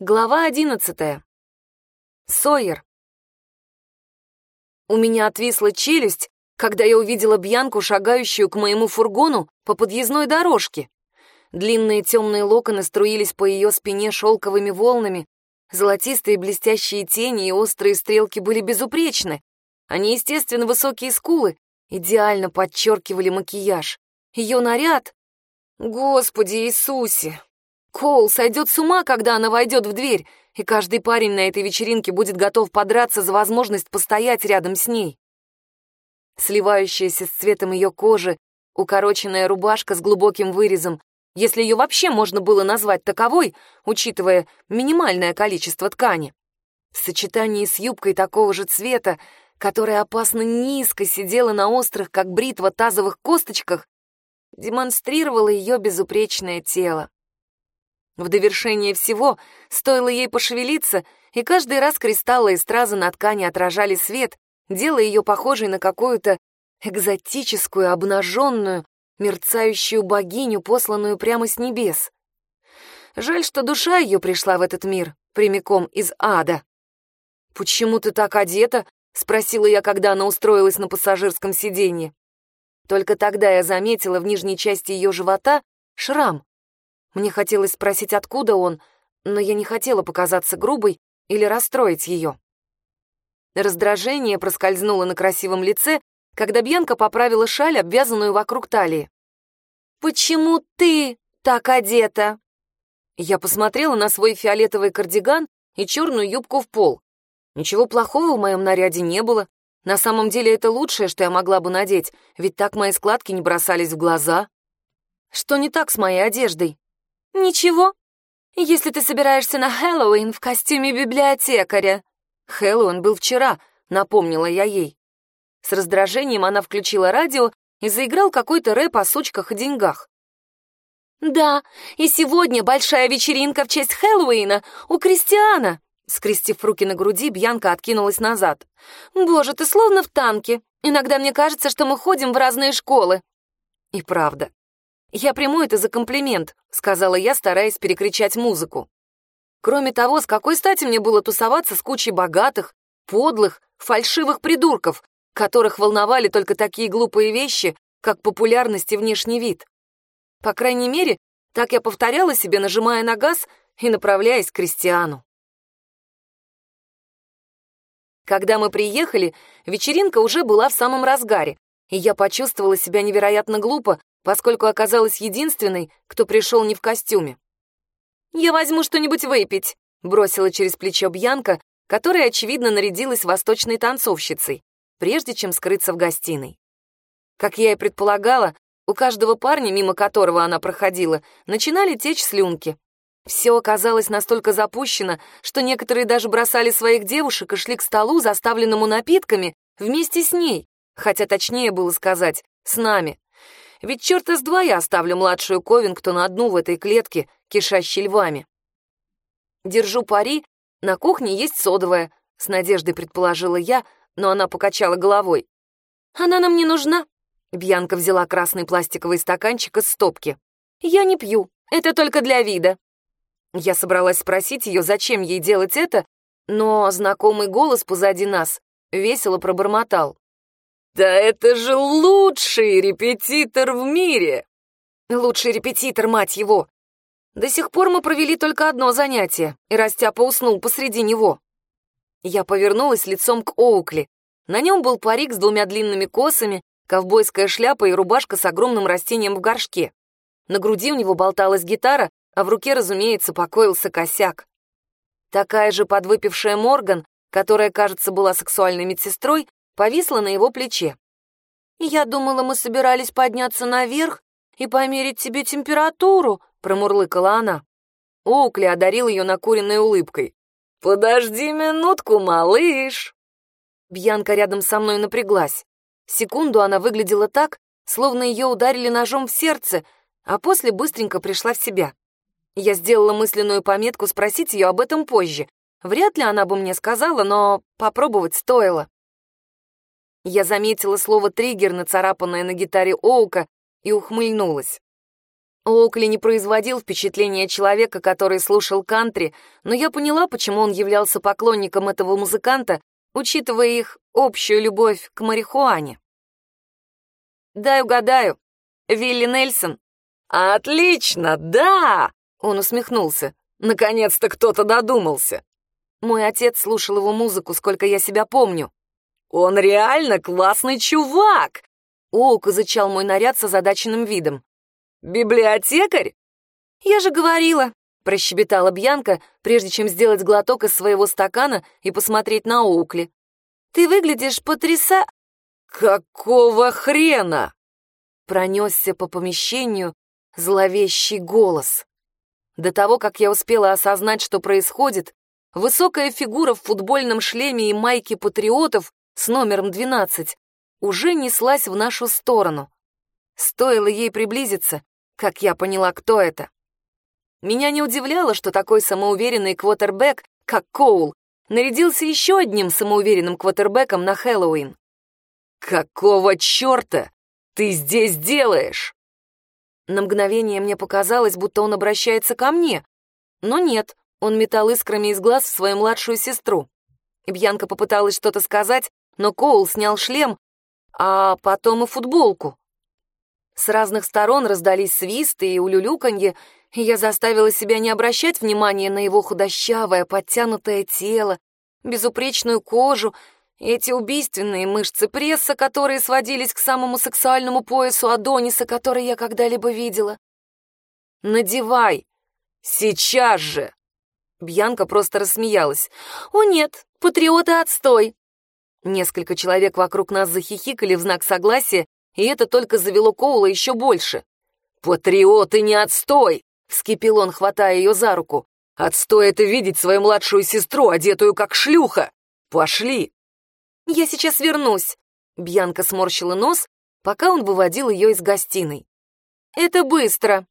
Глава одиннадцатая. Сойер. У меня отвисла челюсть, когда я увидела Бьянку, шагающую к моему фургону по подъездной дорожке. Длинные темные локоны струились по ее спине шелковыми волнами, золотистые блестящие тени и острые стрелки были безупречны, а неестественно высокие скулы идеально подчеркивали макияж. Ее наряд... Господи Иисусе! Коул сойдет с ума, когда она войдет в дверь, и каждый парень на этой вечеринке будет готов подраться за возможность постоять рядом с ней. Сливающаяся с цветом ее кожи, укороченная рубашка с глубоким вырезом, если ее вообще можно было назвать таковой, учитывая минимальное количество ткани. В сочетании с юбкой такого же цвета, которая опасно низко сидела на острых, как бритва, тазовых косточках, демонстрировала ее безупречное тело. В довершение всего, стоило ей пошевелиться, и каждый раз кристаллы и стразы на ткани отражали свет, делая ее похожей на какую-то экзотическую, обнаженную, мерцающую богиню, посланную прямо с небес. Жаль, что душа ее пришла в этот мир, прямиком из ада. «Почему ты так одета?» — спросила я, когда она устроилась на пассажирском сиденье. Только тогда я заметила в нижней части ее живота шрам, мне хотелось спросить, откуда он, но я не хотела показаться грубой или расстроить ее. Раздражение проскользнуло на красивом лице, когда Бьянка поправила шаль, обвязанную вокруг талии. «Почему ты так одета?» Я посмотрела на свой фиолетовый кардиган и черную юбку в пол. Ничего плохого в моем наряде не было. На самом деле это лучшее, что я могла бы надеть, ведь так мои складки не бросались в глаза. Что не так с моей одеждой? «Ничего, если ты собираешься на Хэллоуин в костюме библиотекаря». «Хэллоуин был вчера», — напомнила я ей. С раздражением она включила радио и заиграл какой-то рэп о сучках и деньгах. «Да, и сегодня большая вечеринка в честь Хэллоуина у Кристиана!» Скрестив руки на груди, Бьянка откинулась назад. «Боже, ты словно в танке. Иногда мне кажется, что мы ходим в разные школы». И правда, «Я приму это за комплимент», — сказала я, стараясь перекричать музыку. Кроме того, с какой стати мне было тусоваться с кучей богатых, подлых, фальшивых придурков, которых волновали только такие глупые вещи, как популярность и внешний вид? По крайней мере, так я повторяла себе, нажимая на газ и направляясь к Кристиану. Когда мы приехали, вечеринка уже была в самом разгаре, и я почувствовала себя невероятно глупо, поскольку оказалась единственной, кто пришел не в костюме. «Я возьму что-нибудь выпить», — бросила через плечо Бьянка, которая, очевидно, нарядилась восточной танцовщицей, прежде чем скрыться в гостиной. Как я и предполагала, у каждого парня, мимо которого она проходила, начинали течь слюнки. Все оказалось настолько запущено, что некоторые даже бросали своих девушек и шли к столу, заставленному напитками, вместе с ней, хотя точнее было сказать, с нами. Ведь черта с два я оставлю младшую Ковингтон одну в этой клетке, кишащей львами. Держу пари, на кухне есть содовая, с надеждой предположила я, но она покачала головой. Она нам не нужна. Бьянка взяла красный пластиковый стаканчик из стопки. Я не пью, это только для вида. Я собралась спросить ее, зачем ей делать это, но знакомый голос позади нас весело пробормотал. «Да это же лучший репетитор в мире!» «Лучший репетитор, мать его!» До сих пор мы провели только одно занятие, и Растяпа уснул посреди него. Я повернулась лицом к Оукли. На нем был парик с двумя длинными косами, ковбойская шляпа и рубашка с огромным растением в горшке. На груди у него болталась гитара, а в руке, разумеется, покоился косяк. Такая же подвыпившая Морган, которая, кажется, была сексуальной медсестрой, повисла на его плече. «Я думала, мы собирались подняться наверх и померить тебе температуру», — промурлыкала она. Оукли одарил ее накуренной улыбкой. «Подожди минутку, малыш!» Бьянка рядом со мной напряглась. Секунду она выглядела так, словно ее ударили ножом в сердце, а после быстренько пришла в себя. Я сделала мысленную пометку спросить ее об этом позже. Вряд ли она бы мне сказала, но попробовать стоило. Я заметила слово «триггер», нацарапанное на гитаре Оука, и ухмыльнулась. Оукли не производил впечатления человека, который слушал кантри, но я поняла, почему он являлся поклонником этого музыканта, учитывая их общую любовь к марихуане. «Дай угадаю. Вилли Нельсон?» «Отлично, да!» — он усмехнулся. «Наконец-то кто-то додумался!» Мой отец слушал его музыку, сколько я себя помню. «Он реально классный чувак!» Оук изучал мой наряд с озадаченным видом. «Библиотекарь?» «Я же говорила», — прощебетала Бьянка, прежде чем сделать глоток из своего стакана и посмотреть на Оукли. «Ты выглядишь потряса...» «Какого хрена?» Пронесся по помещению зловещий голос. До того, как я успела осознать, что происходит, высокая фигура в футбольном шлеме и майке патриотов с номером 12 уже неслась в нашу сторону. Стоило ей приблизиться, как я поняла, кто это. Меня не удивляло, что такой самоуверенный квотербек, как Коул, нарядился еще одним самоуверенным квотербеком на Хэллоуин. «Какого черта ты здесь делаешь?» На мгновение мне показалось, будто он обращается ко мне. Но нет, он метал искрами из глаз в свою младшую сестру. Бьянка попыталась что-то сказать, но Коул снял шлем, а потом и футболку. С разных сторон раздались свисты и улюлюканье, и я заставила себя не обращать внимания на его худощавое, подтянутое тело, безупречную кожу, эти убийственные мышцы пресса, которые сводились к самому сексуальному поясу Адониса, который я когда-либо видела. «Надевай! Сейчас же!» Бьянка просто рассмеялась. «О нет, патриоты отстой!» Несколько человек вокруг нас захихикали в знак согласия, и это только завело Коула еще больше. «Патриоты, не отстой!» — вскипел он, хватая ее за руку. «Отстой это видеть свою младшую сестру, одетую как шлюха! Пошли!» «Я сейчас вернусь!» Бьянка сморщила нос, пока он выводил ее из гостиной. «Это быстро!»